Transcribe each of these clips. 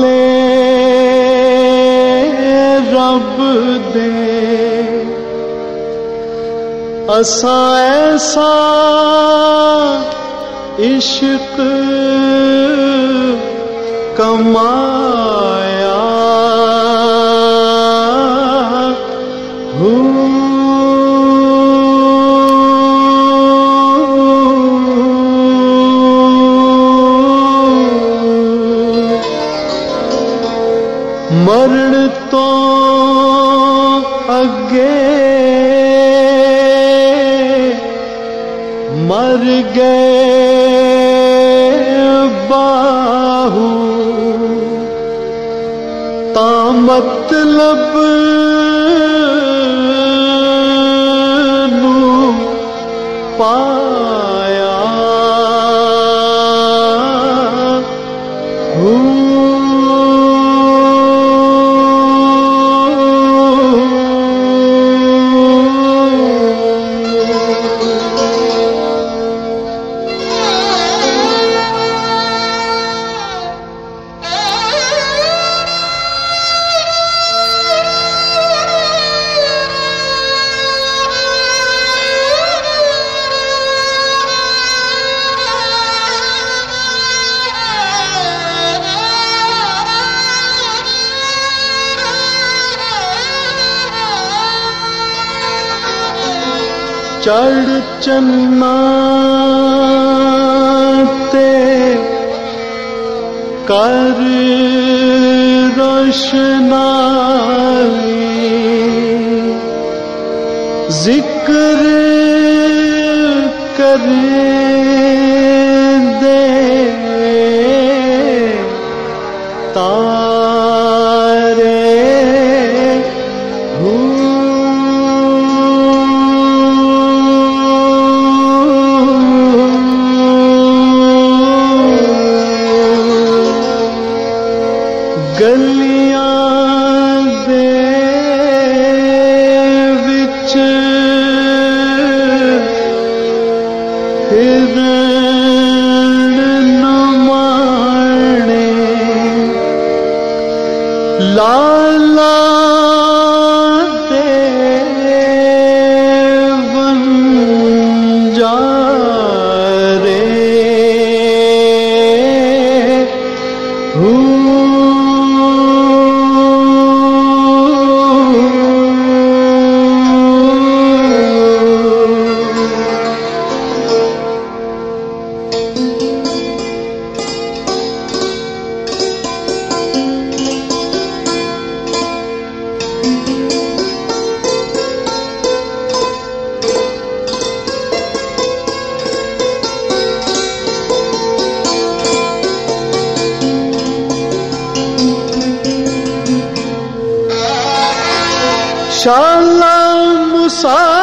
le rab de. Asa aisa ishq kamaye مر گئے باہو۔ تا مطلب نو پایا۔ چڑ چنا تے کر روشنائی ذکر Inshallah, musafir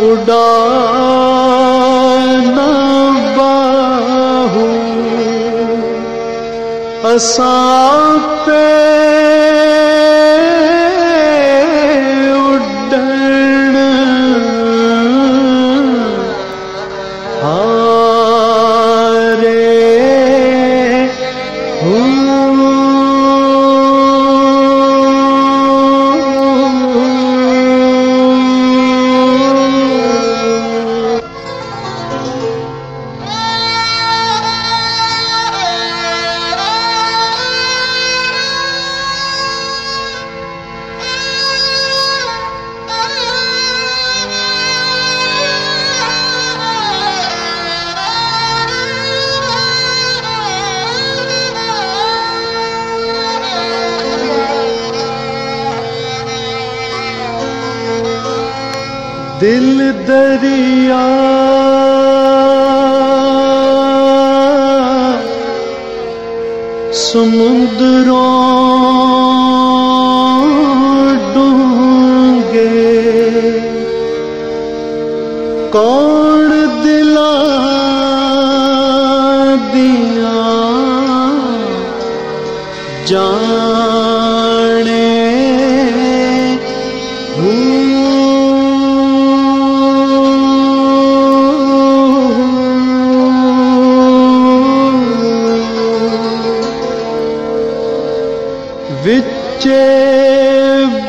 اڈانا باہو۔ اساں پہ ہارے۔ دریا۔ سمندروں کون دلا دیا۔ جانے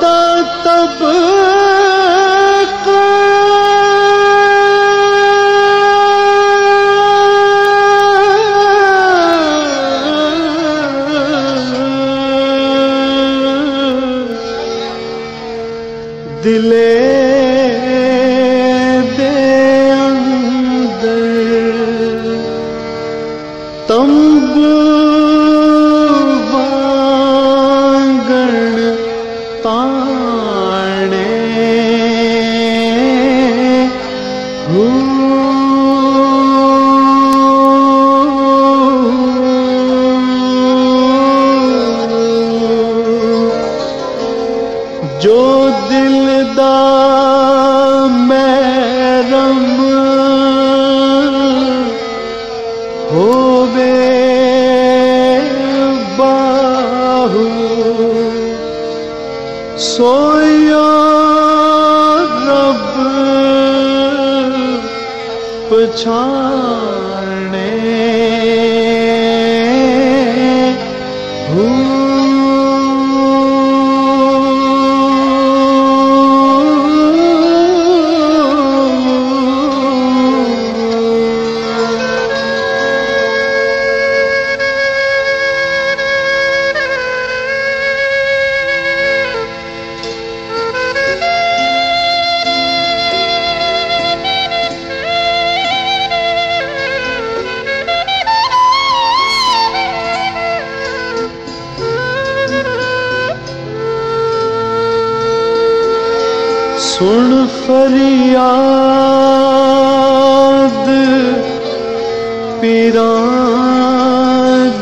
تب دلے دے اندر تمبو جو دل دا میرم ہووے باہو سویا رب پچھانے سن فریاد پیرا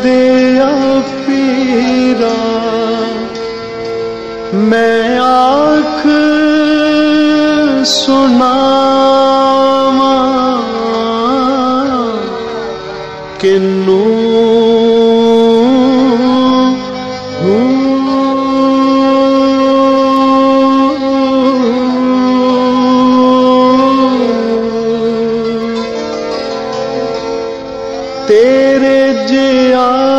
دیا پیرا میں آخ سنا کنو تیرے جیا